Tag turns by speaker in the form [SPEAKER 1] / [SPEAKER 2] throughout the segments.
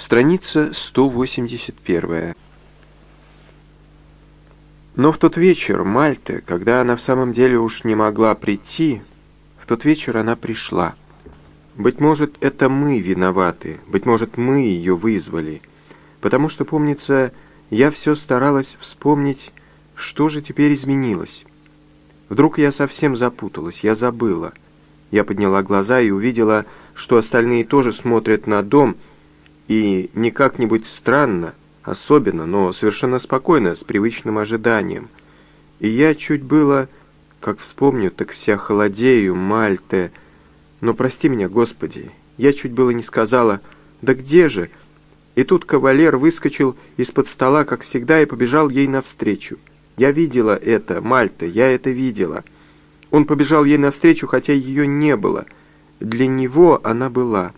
[SPEAKER 1] Страница 181. Но в тот вечер Мальта, когда она в самом деле уж не могла прийти, в тот вечер она пришла. Быть может, это мы виноваты, быть может, мы ее вызвали, потому что, помнится, я все старалась вспомнить, что же теперь изменилось. Вдруг я совсем запуталась, я забыла. Я подняла глаза и увидела, что остальные тоже смотрят на дом, и не как-нибудь странно, особенно, но совершенно спокойно, с привычным ожиданием. И я чуть было, как вспомню, так вся холодею, Мальте. Но прости меня, Господи, я чуть было не сказала «Да где же?» И тут кавалер выскочил из-под стола, как всегда, и побежал ей навстречу. Я видела это, Мальта, я это видела. Он побежал ей навстречу, хотя ее не было. Для него она была.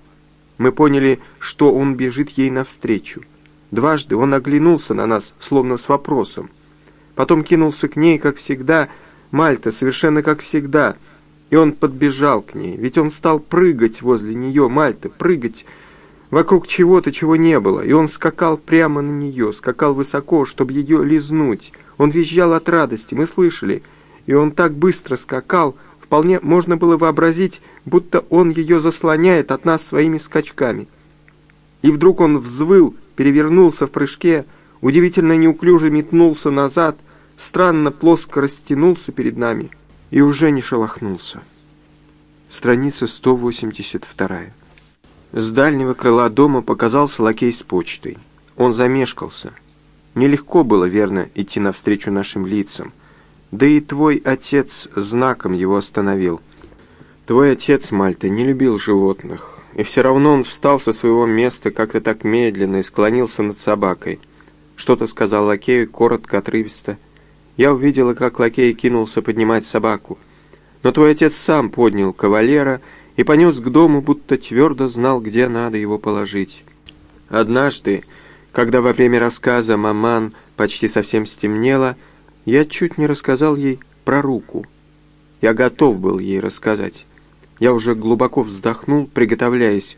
[SPEAKER 1] Мы поняли, что он бежит ей навстречу. Дважды он оглянулся на нас, словно с вопросом. Потом кинулся к ней, как всегда, Мальта, совершенно как всегда. И он подбежал к ней, ведь он стал прыгать возле нее, Мальта, прыгать вокруг чего-то, чего не было. И он скакал прямо на нее, скакал высоко, чтобы ее лизнуть. Он визжал от радости, мы слышали. И он так быстро скакал, вполне можно было вообразить, будто он ее заслоняет от нас своими скачками. И вдруг он взвыл, перевернулся в прыжке, удивительно неуклюже метнулся назад, странно плоско растянулся перед нами и уже не шелохнулся. Страница 182. С дальнего крыла дома показался лакей с почтой. Он замешкался. Нелегко было, верно, идти навстречу нашим лицам. Да и твой отец знаком его остановил. Твой отец, Мальта, не любил животных, и все равно он встал со своего места как-то так медленно и склонился над собакой. Что-то сказал лакею, коротко, отрывисто. Я увидела, как лакей кинулся поднимать собаку. Но твой отец сам поднял кавалера и понес к дому, будто твердо знал, где надо его положить. Однажды, когда во время рассказа маман почти совсем стемнело, я чуть не рассказал ей про руку. Я готов был ей рассказать. Я уже глубоко вздохнул, приготовляясь,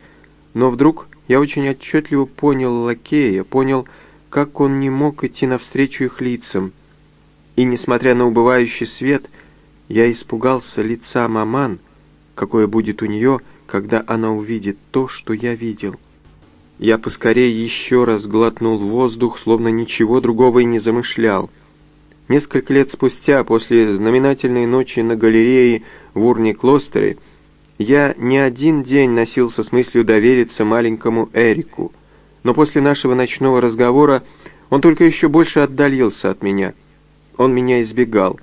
[SPEAKER 1] но вдруг я очень отчетливо понял лакея, понял, как он не мог идти навстречу их лицам. И, несмотря на убывающий свет, я испугался лица маман, какое будет у нее, когда она увидит то, что я видел. Я поскорее еще раз глотнул воздух, словно ничего другого и не замышлял. Несколько лет спустя, после знаменательной ночи на галерее в Урне-Клостере, я не один день носился с мыслью довериться маленькому Эрику, но после нашего ночного разговора он только еще больше отдалился от меня. Он меня избегал.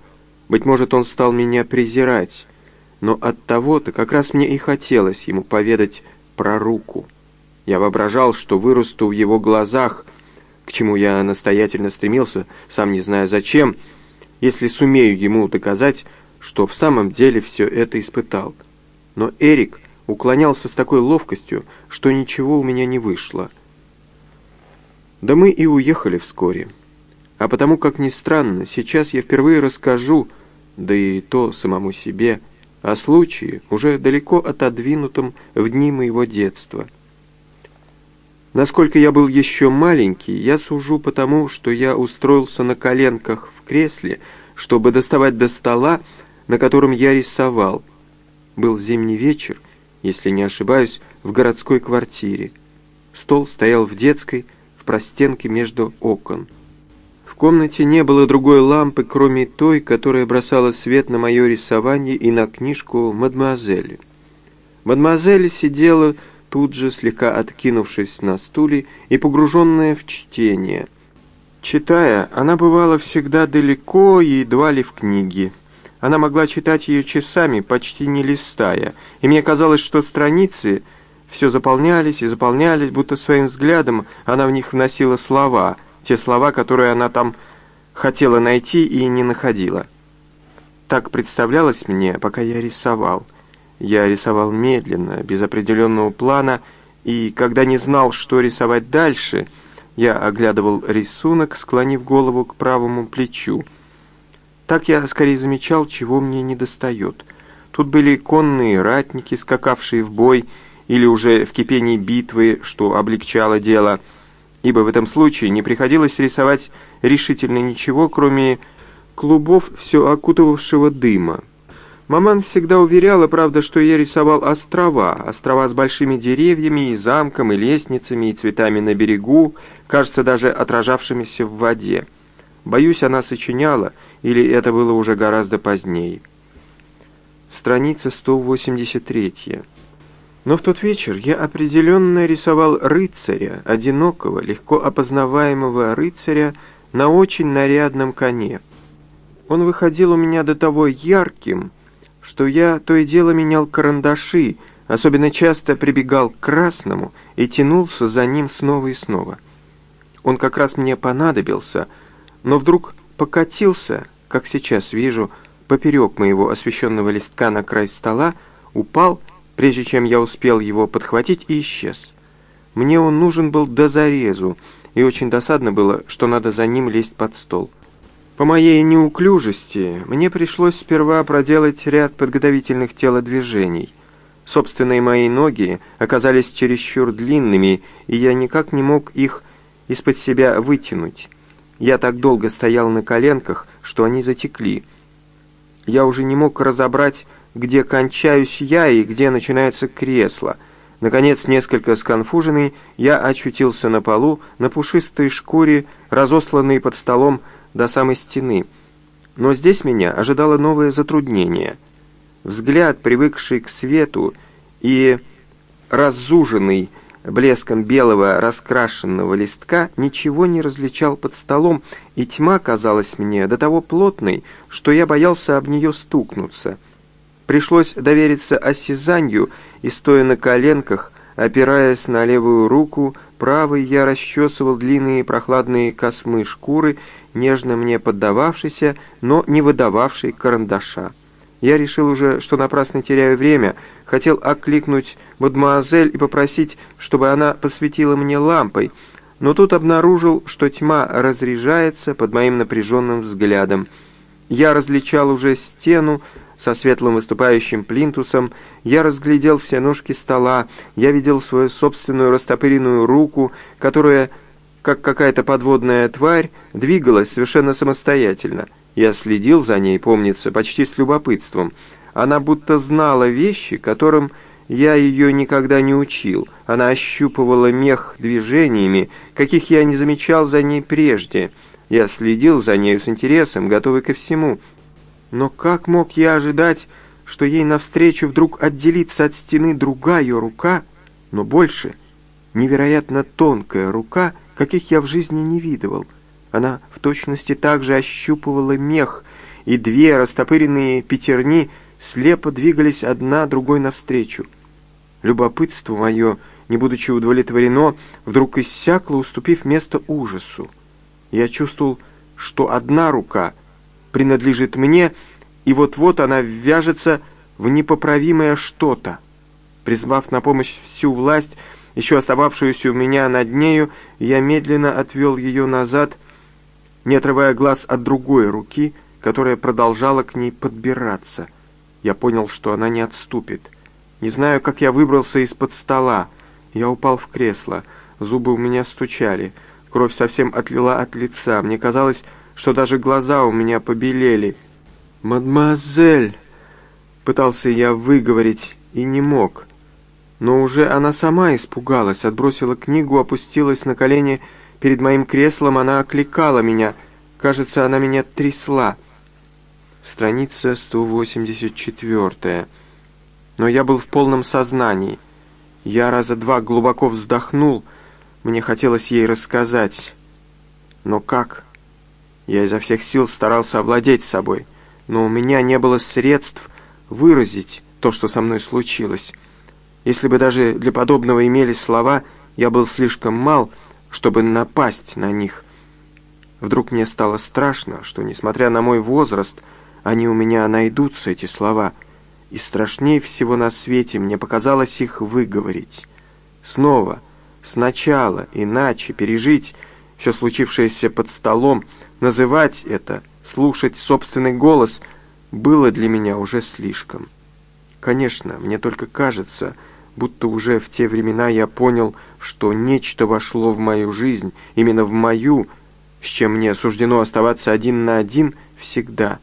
[SPEAKER 1] Быть может, он стал меня презирать. Но от того-то как раз мне и хотелось ему поведать про руку. Я воображал, что вырасту в его глазах, к чему я настоятельно стремился, сам не зная зачем, если сумею ему доказать, что в самом деле все это испытал. Но Эрик уклонялся с такой ловкостью, что ничего у меня не вышло. Да мы и уехали вскоре. А потому, как ни странно, сейчас я впервые расскажу, да и то самому себе, о случае, уже далеко отодвинутом в дни моего детства. Насколько я был еще маленький, я сужу потому, что я устроился на коленках в кресле, чтобы доставать до стола, на котором я рисовал, был зимний вечер, если не ошибаюсь, в городской квартире. Стол стоял в детской, в простенке между окон. В комнате не было другой лампы, кроме той, которая бросала свет на мое рисование и на книжку «Мадемуазель». Мадемуазель сидела тут же, слегка откинувшись на стуле и погруженная в чтение. Читая, она бывала всегда далеко и едва ли в книге. Она могла читать ее часами, почти не листая, и мне казалось, что страницы все заполнялись и заполнялись, будто своим взглядом она в них вносила слова, те слова, которые она там хотела найти и не находила. Так представлялось мне, пока я рисовал. Я рисовал медленно, без определенного плана, и когда не знал, что рисовать дальше, я оглядывал рисунок, склонив голову к правому плечу. Так я скорее замечал, чего мне недостает. Тут были конные ратники, скакавшие в бой, или уже в кипении битвы, что облегчало дело, ибо в этом случае не приходилось рисовать решительно ничего, кроме клубов все окутывавшего дыма. Маман всегда уверяла, правда, что я рисовал острова, острова с большими деревьями и замком, и лестницами, и цветами на берегу, кажется, даже отражавшимися в воде. Боюсь, она сочиняла, или это было уже гораздо позднее. Страница 183. Но в тот вечер я определенно рисовал рыцаря, одинокого, легко опознаваемого рыцаря на очень нарядном коне. Он выходил у меня до того ярким, что я то и дело менял карандаши, особенно часто прибегал к красному и тянулся за ним снова и снова. Он как раз мне понадобился, но вдруг покатился, как сейчас вижу, поперек моего освещенного листка на край стола, упал, прежде чем я успел его подхватить, и исчез. Мне он нужен был до зарезу, и очень досадно было, что надо за ним лезть под стол. По моей неуклюжести мне пришлось сперва проделать ряд подготовительных телодвижений. Собственные мои ноги оказались чересчур длинными, и я никак не мог их из-под себя вытянуть. Я так долго стоял на коленках, что они затекли. Я уже не мог разобрать, где кончаюсь я и где начинается кресло. Наконец, несколько сконфуженный, я очутился на полу, на пушистой шкуре, разосланной под столом до самой стены. Но здесь меня ожидало новое затруднение. Взгляд, привыкший к свету и разуженный блеском белого раскрашенного листка, ничего не различал под столом, и тьма казалась мне до того плотной, что я боялся об нее стукнуться. Пришлось довериться осязанию и, стоя на коленках, опираясь на левую руку, правой я расчесывал длинные прохладные космы шкуры нежно мне поддававшийся, но не выдававший карандаша. Я решил уже, что напрасно теряю время, хотел окликнуть мадемуазель и попросить, чтобы она посветила мне лампой, но тут обнаружил, что тьма разряжается под моим напряженным взглядом. Я различал уже стену со светлым выступающим плинтусом, я разглядел все ножки стола, я видел свою собственную растопыренную руку, которая как какая-то подводная тварь, двигалась совершенно самостоятельно. Я следил за ней, помнится, почти с любопытством. Она будто знала вещи, которым я ее никогда не учил. Она ощупывала мех движениями, каких я не замечал за ней прежде. Я следил за нею с интересом, готовый ко всему. Но как мог я ожидать, что ей навстречу вдруг отделится от стены другая рука, но больше, невероятно тонкая рука — каких я в жизни не видывал. Она в точности также ощупывала мех, и две растопыренные пятерни слепо двигались одна другой навстречу. Любопытство мое, не будучи удовлетворено, вдруг иссякло, уступив место ужасу. Я чувствовал, что одна рука принадлежит мне, и вот-вот она ввяжется в непоправимое что-то. Призвав на помощь всю власть, еще остававшуюся у меня над нею, я медленно отвел ее назад, не отрывая глаз от другой руки, которая продолжала к ней подбираться. Я понял, что она не отступит. Не знаю, как я выбрался из-под стола. Я упал в кресло. Зубы у меня стучали. Кровь совсем отлила от лица. Мне казалось, что даже глаза у меня побелели. «Мадемуазель!» Пытался я выговорить и не мог. Но уже она сама испугалась, отбросила книгу, опустилась на колени перед моим креслом, она окликала меня. Кажется, она меня трясла. Страница 184. Но я был в полном сознании. Я раза два глубоко вздохнул. Мне хотелось ей рассказать. Но как? Я изо всех сил старался овладеть собой, но у меня не было средств выразить то, что со мной случилось. Если бы даже для подобного имелись слова, я был слишком мал, чтобы напасть на них. Вдруг мне стало страшно, что, несмотря на мой возраст, они у меня найдутся, эти слова, и страшнее всего на свете мне показалось их выговорить. Снова, сначала, иначе, пережить все случившееся под столом, называть это, слушать собственный голос, было для меня уже слишком. Конечно, мне только кажется, будто уже в те времена я понял, что нечто вошло в мою жизнь, именно в мою, с чем мне суждено оставаться один на один всегда.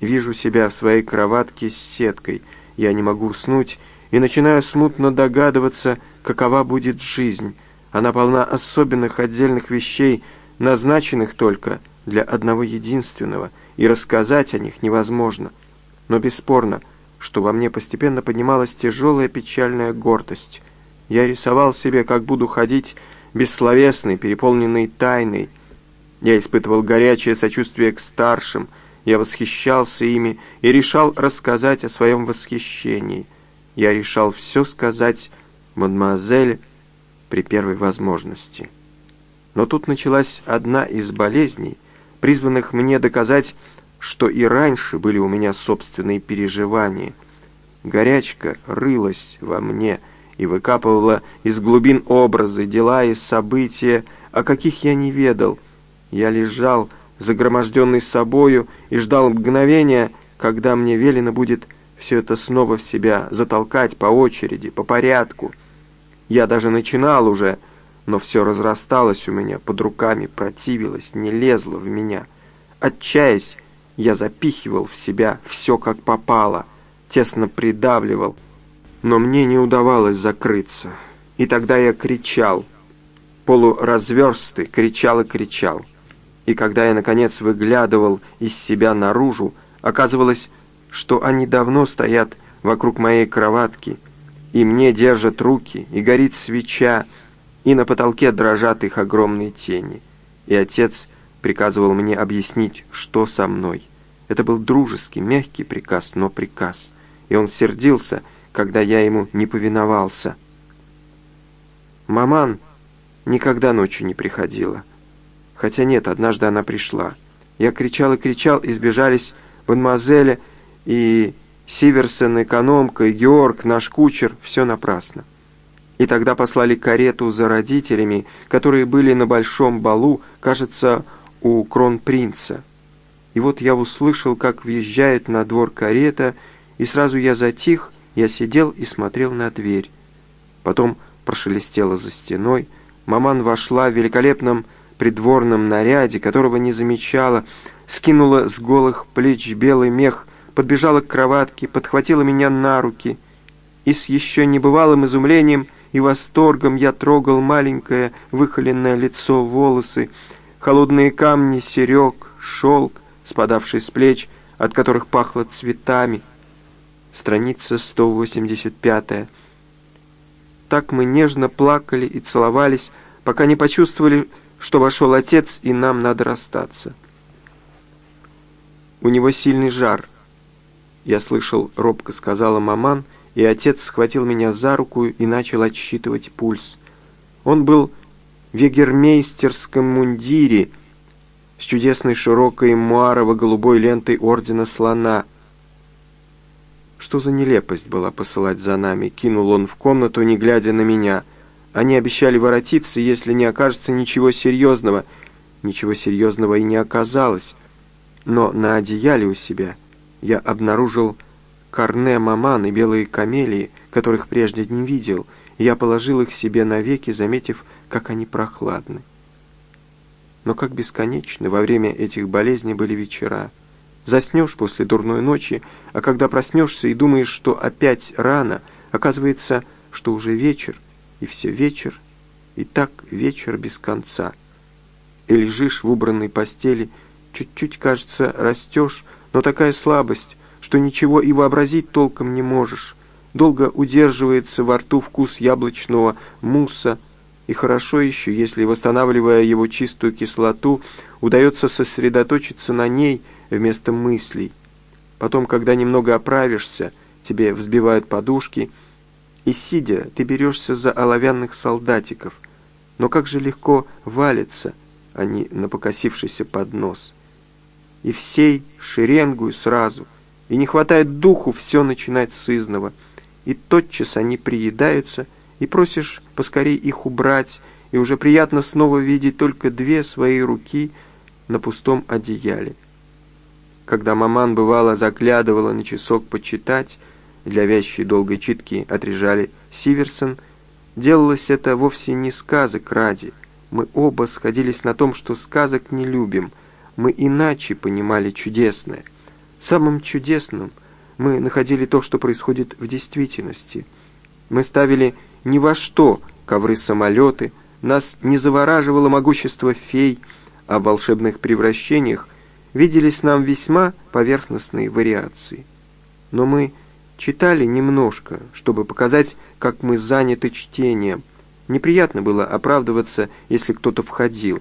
[SPEAKER 1] Вижу себя в своей кроватке с сеткой, я не могу уснуть, и начинаю смутно догадываться, какова будет жизнь. Она полна особенных отдельных вещей, назначенных только для одного единственного, и рассказать о них невозможно. Но бесспорно, что во мне постепенно поднималась тяжелая печальная гордость. Я рисовал себе, как буду ходить бессловесный, переполненный тайной. Я испытывал горячее сочувствие к старшим, я восхищался ими и решал рассказать о своем восхищении. Я решал все сказать мадемуазель при первой возможности. Но тут началась одна из болезней, призванных мне доказать, что и раньше были у меня собственные переживания. Горячка рылась во мне и выкапывала из глубин образы, дела и события, о каких я не ведал. Я лежал, загроможденный собою, и ждал мгновения, когда мне велено будет все это снова в себя затолкать по очереди, по порядку. Я даже начинал уже, но все разрасталось у меня под руками, противилось, не лезло в меня. Отчаясь, я запихивал в себя все как попало, тесно придавливал, но мне не удавалось закрыться. И тогда я кричал, полуразверстый, кричал и кричал. И когда я, наконец, выглядывал из себя наружу, оказывалось, что они давно стоят вокруг моей кроватки, и мне держат руки, и горит свеча, и на потолке дрожат их огромные тени. И отец приказывал мне объяснить, что со мной. Это был дружеский, мягкий приказ, но приказ. И он сердился, когда я ему не повиновался. Маман никогда ночью не приходила. Хотя нет, однажды она пришла. Я кричал и кричал, и сбежались мадемуазеля и Сиверсон, экономка, и Георг, наш кучер, все напрасно. И тогда послали карету за родителями, которые были на большом балу, кажется, у кронпринца. И вот я услышал, как въезжает на двор карета, и сразу я затих, я сидел и смотрел на дверь. Потом прошелестело за стеной, маман вошла в великолепном придворном наряде, которого не замечала, скинула с голых плеч белый мех, подбежала к кроватке, подхватила меня на руки, и с еще небывалым изумлением и восторгом я трогал маленькое выхоленное лицо, волосы, холодные камни, серег, шелк, спадавший с плеч, от которых пахло цветами. Страница 185. Так мы нежно плакали и целовались, пока не почувствовали, что вошел отец, и нам надо расстаться. У него сильный жар. Я слышал, робко сказала маман, и отец схватил меня за руку и начал отсчитывать пульс. Он был в егермейстерском мундире с чудесной широкой муарово-голубой лентой ордена слона. Что за нелепость была посылать за нами? Кинул он в комнату, не глядя на меня — они обещали воротиться, если не окажется ничего серьезного. Ничего серьезного и не оказалось. Но на одеяле у себя я обнаружил корне маман и белые камелии, которых прежде не видел, я положил их себе навеки, заметив, как они прохладны. Но как бесконечны во время этих болезней были вечера. Заснешь после дурной ночи, а когда проснешься и думаешь, что опять рано, оказывается, что уже вечер, и все вечер, и так вечер без конца. И лежишь в убранной постели, чуть-чуть, кажется, растешь, но такая слабость, что ничего и вообразить толком не можешь. Долго удерживается во рту вкус яблочного мусса, и хорошо еще, если, восстанавливая его чистую кислоту, удается сосредоточиться на ней вместо мыслей. Потом, когда немного оправишься, тебе взбивают подушки – и сидя, ты берешься за оловянных солдатиков, но как же легко валятся они на покосившийся поднос. И всей шеренгую сразу, и не хватает духу все начинать с изного, и тотчас они приедаются, и просишь поскорей их убрать, и уже приятно снова видеть только две свои руки на пустом одеяле. Когда маман бывало заглядывала на часок почитать, для вящей долгой читки отрежали Сиверсон, делалось это вовсе не сказок ради. Мы оба сходились на том, что сказок не любим. Мы иначе понимали чудесное. Самым чудесным мы находили то, что происходит в действительности. Мы ставили ни во что ковры-самолеты, нас не завораживало могущество фей, в волшебных превращениях виделись нам весьма поверхностные вариации. Но мы читали немножко, чтобы показать, как мы заняты чтением. Неприятно было оправдываться, если кто-то входил.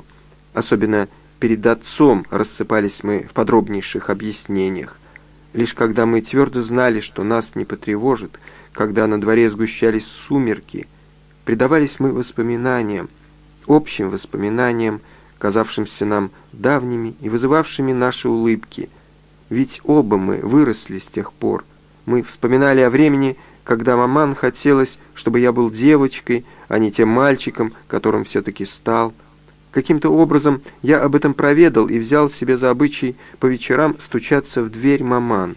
[SPEAKER 1] Особенно перед отцом рассыпались мы в подробнейших объяснениях. Лишь когда мы твердо знали, что нас не потревожит, когда на дворе сгущались сумерки, предавались мы воспоминаниям, общим воспоминаниям, казавшимся нам давними и вызывавшими наши улыбки. Ведь оба мы выросли с тех пор. Мы вспоминали о времени, когда маман хотелось, чтобы я был девочкой, а не тем мальчиком, которым все-таки стал. Каким-то образом я об этом проведал и взял себе за обычай по вечерам стучаться в дверь маман.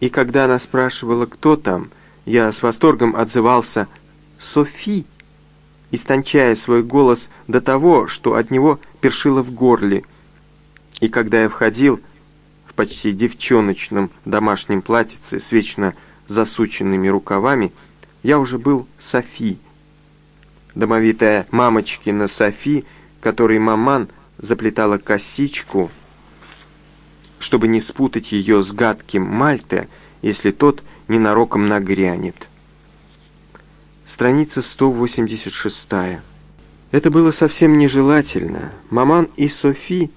[SPEAKER 1] И когда она спрашивала, кто там, я с восторгом отзывался «Софи!» истончая свой голос до того, что от него першило в горле. И когда я входил в почти девчоночном домашнем платьице с вечно засученными рукавами, я уже был Софи. Домовитая мамочкина Софи, которой маман заплетала косичку, чтобы не спутать ее с гадким Мальте, если тот ненароком нагрянет. Страница 186. Это было совсем нежелательно. Маман и Софи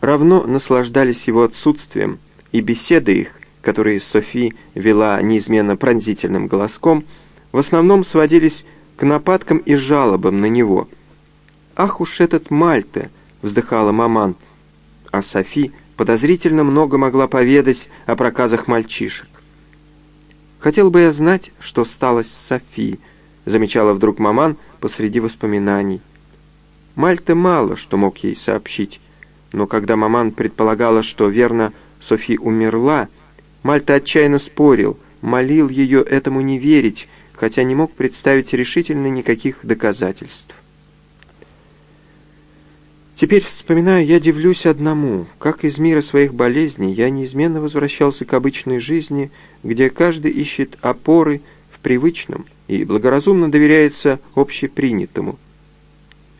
[SPEAKER 1] равно наслаждались его отсутствием, и беседы их, которые Софи вела неизменно пронзительным голоском, в основном сводились к нападкам и жалобам на него. «Ах уж этот Мальте!» — вздыхала маман, а Софи подозрительно много могла поведать о проказах мальчишек. «Хотел бы я знать, что стало с Софи», — замечала вдруг маман посреди воспоминаний. Мальте мало что мог ей сообщить, но когда маман предполагала, что верно Софи умерла, Мальта отчаянно спорил, молил ее этому не верить, хотя не мог представить решительно никаких доказательств. Теперь, вспоминаю, я дивлюсь одному, как из мира своих болезней я неизменно возвращался к обычной жизни, где каждый ищет опоры в привычном и благоразумно доверяется общепринятому.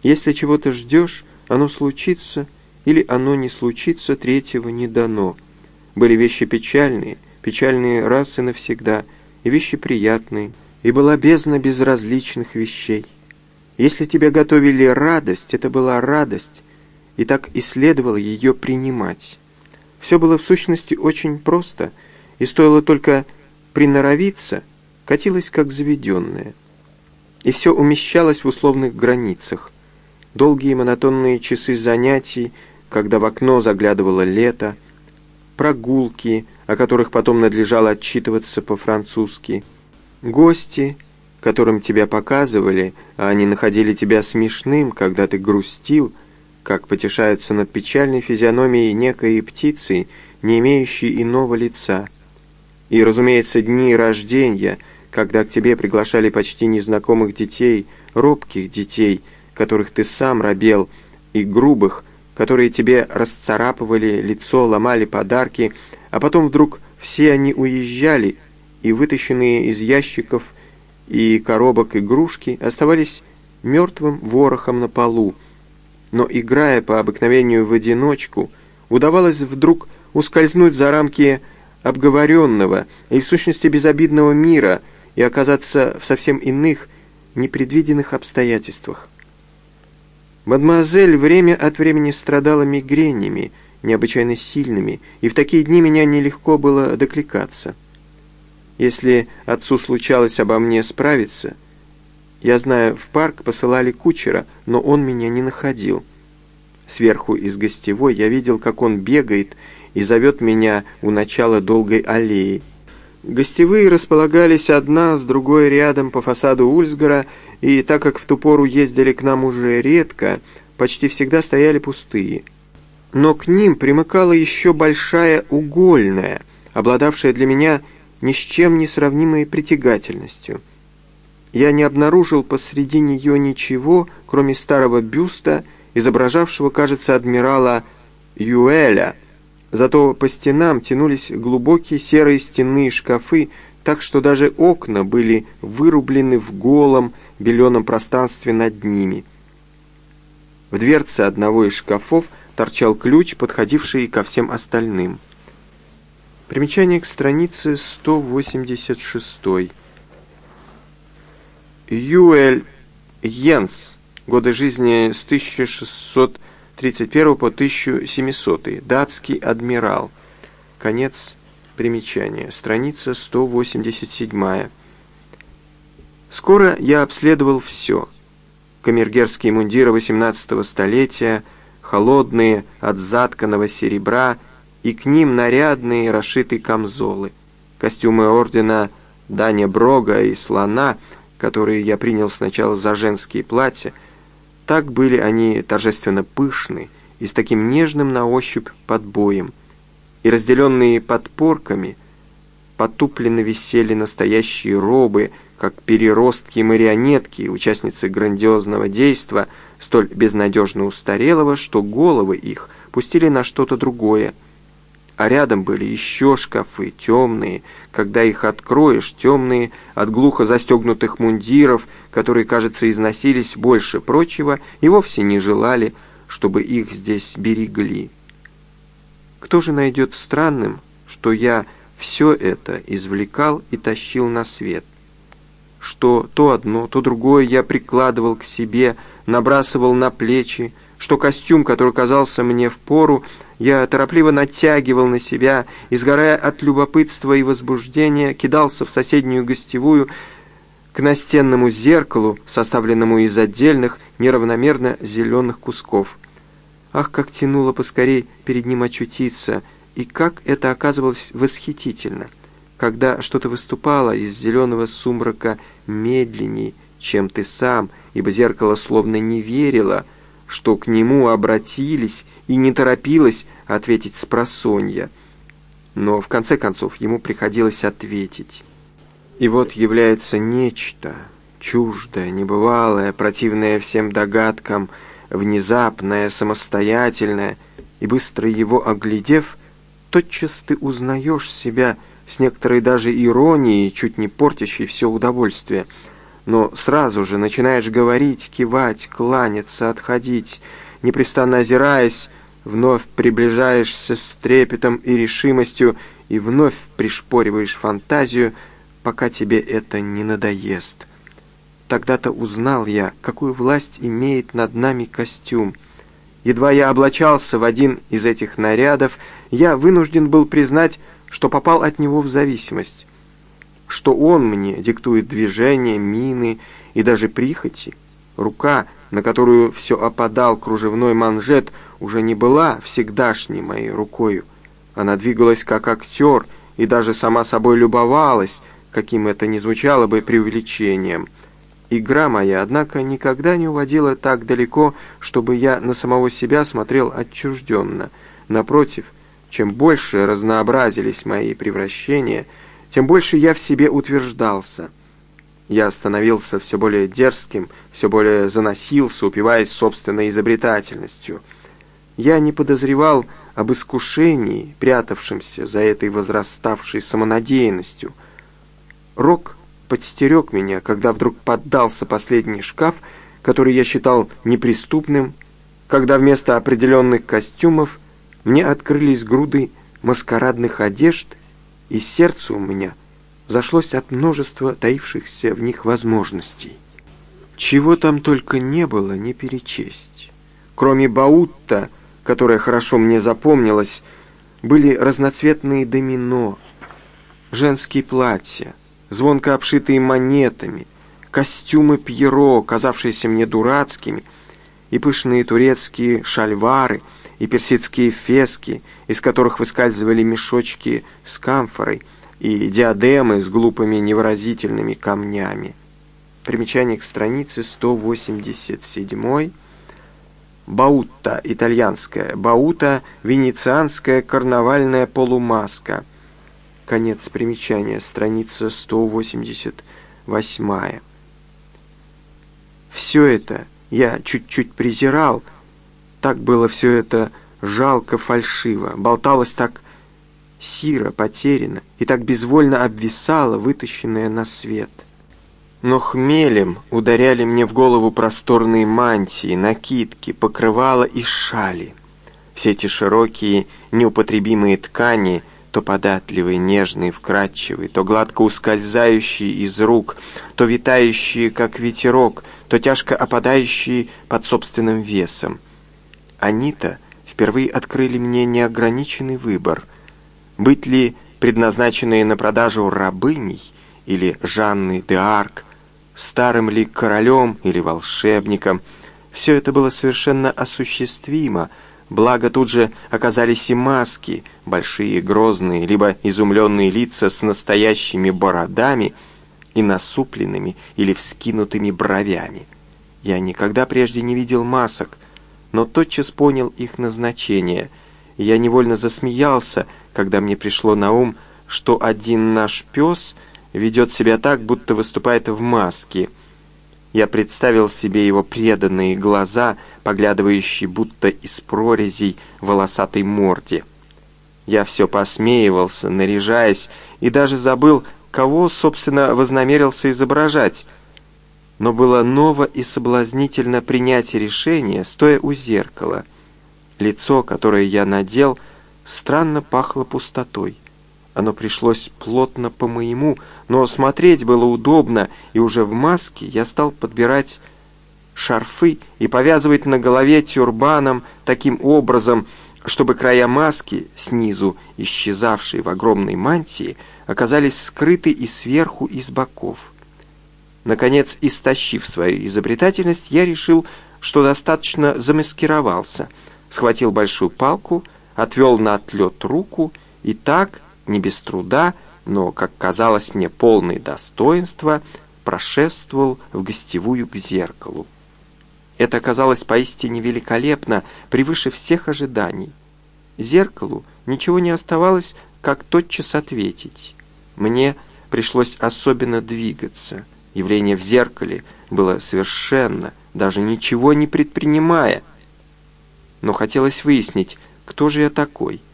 [SPEAKER 1] Если чего-то ждешь, оно случится, или оно не случится, третьего не дано. Были вещи печальные, печальные раз и навсегда, и вещи приятные, и была бездна безразличных вещей. Если тебе готовили радость, это была радость, и так и следовало ее принимать. Все было в сущности очень просто, и стоило только приноровиться, катилось как заведенное. И все умещалось в условных границах. Долгие монотонные часы занятий, когда в окно заглядывало лето, прогулки, о которых потом надлежало отчитываться по-французски, гости, которым тебя показывали, а они находили тебя смешным, когда ты грустил, как потешаются над печальной физиономией некой птицы, не имеющей иного лица. И, разумеется, дни рождения, когда к тебе приглашали почти незнакомых детей, робких детей, которых ты сам робел, и грубых, которые тебе расцарапывали лицо, ломали подарки, а потом вдруг все они уезжали, и вытащенные из ящиков и коробок игрушки оставались мертвым ворохом на полу, но, играя по обыкновению в одиночку, удавалось вдруг ускользнуть за рамки обговоренного и в сущности безобидного мира и оказаться в совсем иных, непредвиденных обстоятельствах. Мадемуазель время от времени страдала мигренями, необычайно сильными, и в такие дни меня нелегко было докликаться. Если отцу случалось обо мне справиться – я знаю, в парк посылали кучера, но он меня не находил. Сверху из гостевой я видел, как он бегает и зовет меня у начала долгой аллеи. Гостевые располагались одна с другой рядом по фасаду Ульсгора, и так как в ту пору ездили к нам уже редко, почти всегда стояли пустые. Но к ним примыкала еще большая угольная, обладавшая для меня ни с чем не сравнимой притягательностью – я не обнаружил посреди нее ничего, кроме старого бюста, изображавшего, кажется, адмирала Юэля. Зато по стенам тянулись глубокие серые стенные шкафы, так что даже окна были вырублены в голом, беленом пространстве над ними. В дверце одного из шкафов торчал ключ, подходивший ко всем остальным. Примечание к странице 186. Юэль Йенс. Годы жизни с 1631 по 1700. Датский адмирал. Конец примечания. Страница 187. Скоро я обследовал все. Камергерские мундиры XVIII столетия, холодные от затканного серебра, и к ним нарядные расшитые камзолы, костюмы ордена Даня Брога и Слона, которые я принял сначала за женские платья, так были они торжественно пышны и с таким нежным на ощупь подбоем, и разделенные подпорками, потупленно висели настоящие робы, как переростки марионетки, участницы грандиозного действа, столь безнадежно устарелого, что головы их пустили на что-то другое. А рядом были еще шкафы, темные, когда их откроешь, темные, от глухо застегнутых мундиров, которые, кажется, износились больше прочего и вовсе не желали, чтобы их здесь берегли. Кто же найдет странным, что я все это извлекал и тащил на свет? что то одно, то другое я прикладывал к себе, набрасывал на плечи, что костюм, который казался мне в пору, я торопливо натягивал на себя и, сгорая от любопытства и возбуждения, кидался в соседнюю гостевую к настенному зеркалу, составленному из отдельных, неравномерно зеленых кусков. Ах, как тянуло поскорей перед ним очутиться, и как это оказывалось восхитительно! когда что-то выступало из зеленого сумрака медленнее, чем ты сам, ибо зеркало словно не верило, что к нему обратились и не торопилось ответить с просонья. Но в конце концов ему приходилось ответить. И вот является нечто чуждое, небывалое, противное всем догадкам, внезапное, самостоятельное, и быстро его оглядев, тотчас ты узнаешь себя — с некоторой даже иронией, чуть не портящей все удовольствие. Но сразу же начинаешь говорить, кивать, кланяться, отходить, непрестанно озираясь, вновь приближаешься с трепетом и решимостью и вновь пришпориваешь фантазию, пока тебе это не надоест. Тогда-то узнал я, какую власть имеет над нами костюм. Едва я облачался в один из этих нарядов, я вынужден был признать, что попал от него в зависимость, что он мне диктует движения, мины и даже прихоти. Рука, на которую все опадал кружевной манжет, уже не была всегдашней моей рукою. Она двигалась как актер и даже сама собой любовалась, каким это ни звучало бы преувеличением. Игра моя, однако, никогда не уводила так далеко, чтобы я на самого себя смотрел отчужденно. Напротив — чем больше разнообразились мои превращения, тем больше я в себе утверждался. Я становился все более дерзким, все более заносился, упиваясь собственной изобретательностью. Я не подозревал об искушении, прятавшемся за этой возраставшей самонадеянностью. Рок подстерег меня, когда вдруг поддался последний шкаф, который я считал неприступным, когда вместо определенных костюмов мне открылись груды маскарадных одежд, и сердце у меня зашлось от множества таившихся в них возможностей. Чего там только не было, не перечесть. Кроме Баутта, которая хорошо мне запомнилась, были разноцветные домино, женские платья, звонко обшитые монетами, костюмы Пьеро, казавшиеся мне дурацкими, и пышные турецкие шальвары — и персидские фески, из которых выскальзывали мешочки с камфорой, и диадемы с глупыми невыразительными камнями. Примечание к странице 187. Баутта итальянская, баута венецианская карнавальная полумаска. Конец примечания, страница 188. Все это я чуть-чуть презирал. Так было все это жалко, фальшиво, болталось так сиро, потеряно и так безвольно обвисало, вытащенное на свет. Но хмелем ударяли мне в голову просторные мантии, накидки, покрывала и шали. Все эти широкие, неупотребимые ткани, то податливые, нежные, вкрадчивые, то гладко ускользающие из рук, то витающие, как ветерок, то тяжко опадающие под собственным весом. Они-то впервые открыли мне неограниченный выбор. Быть ли предназначенные на продажу рабыней или Жанной де Арк, старым ли королем или волшебником, все это было совершенно осуществимо, благо тут же оказались и маски, большие грозные, либо изумленные лица с настоящими бородами и насупленными или вскинутыми бровями. Я никогда прежде не видел масок, но тотчас понял их назначение. Я невольно засмеялся, когда мне пришло на ум, что один наш пес — ведет себя так, будто выступает в маске. Я представил себе его преданные глаза, поглядывающие будто из прорезей волосатой морде. Я все посмеивался, наряжаясь, и даже забыл, кого, собственно, вознамерился изображать. Но было ново и соблазнительно принять решение, стоя у зеркала. Лицо, которое я надел, странно пахло пустотой. Оно пришлось плотно по моему, но смотреть было удобно, и уже в маске я стал подбирать шарфы и повязывать на голове тюрбаном таким образом, чтобы края маски, снизу исчезавшие в огромной мантии, оказались скрыты и сверху, и с боков. Наконец, истощив свою изобретательность, я решил, что достаточно замаскировался, схватил большую палку, отвел на отлет руку и так не без труда, но, как казалось мне, полное достоинства, прошествовал в гостевую к зеркалу. Это оказалось поистине великолепно, превыше всех ожиданий. Зеркалу ничего не оставалось, как тотчас ответить. Мне пришлось особенно двигаться. Явление в зеркале было совершенно, даже ничего не предпринимая. Но хотелось выяснить, кто же я такой —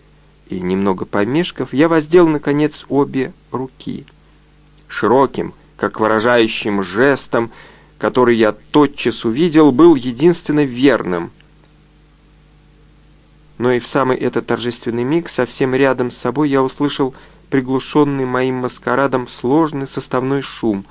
[SPEAKER 1] и, немного помешков, я воздел, наконец, обе руки. Широким, как выражающим жестом, который я тотчас увидел, был единственно верным. Но и в самый этот торжественный миг совсем рядом с собой я услышал приглушенный моим маскарадом сложный составной шум,